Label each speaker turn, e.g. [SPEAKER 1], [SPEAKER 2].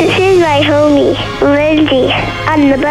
[SPEAKER 1] us is why Homi will الب